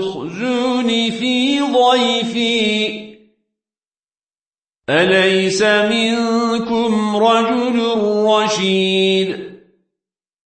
تخزون في ضيفي. أليس منكم رجل رشيد؟